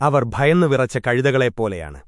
അവർ ഭയന്നു വിറച്ച കഴുതകളെപ്പോലെയാണ്.